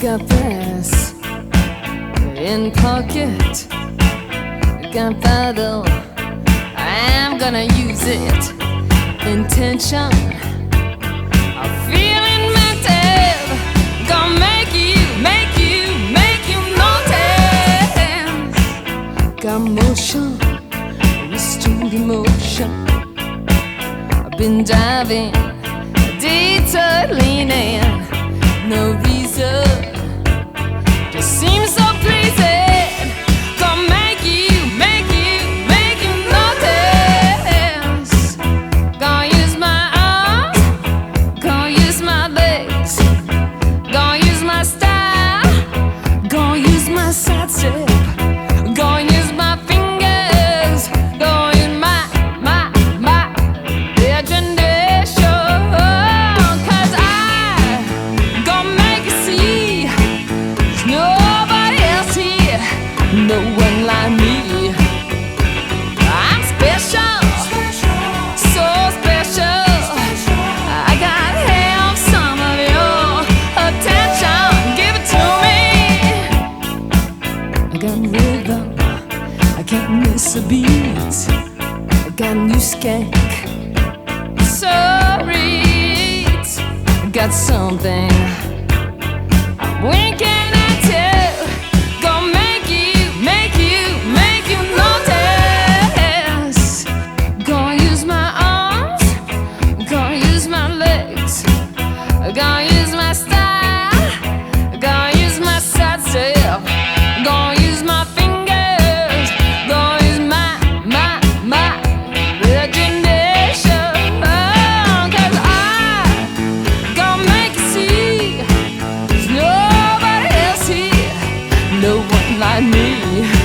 got brass in pocket. Gunpowder, I'm gonna use it. Intention of feeling mental. Gonna make you, make you, make you notice. Got motion, restrained emotion. I've been diving, detour no reason. A beat. I got new skank, sorry. Got something. Winking. I need.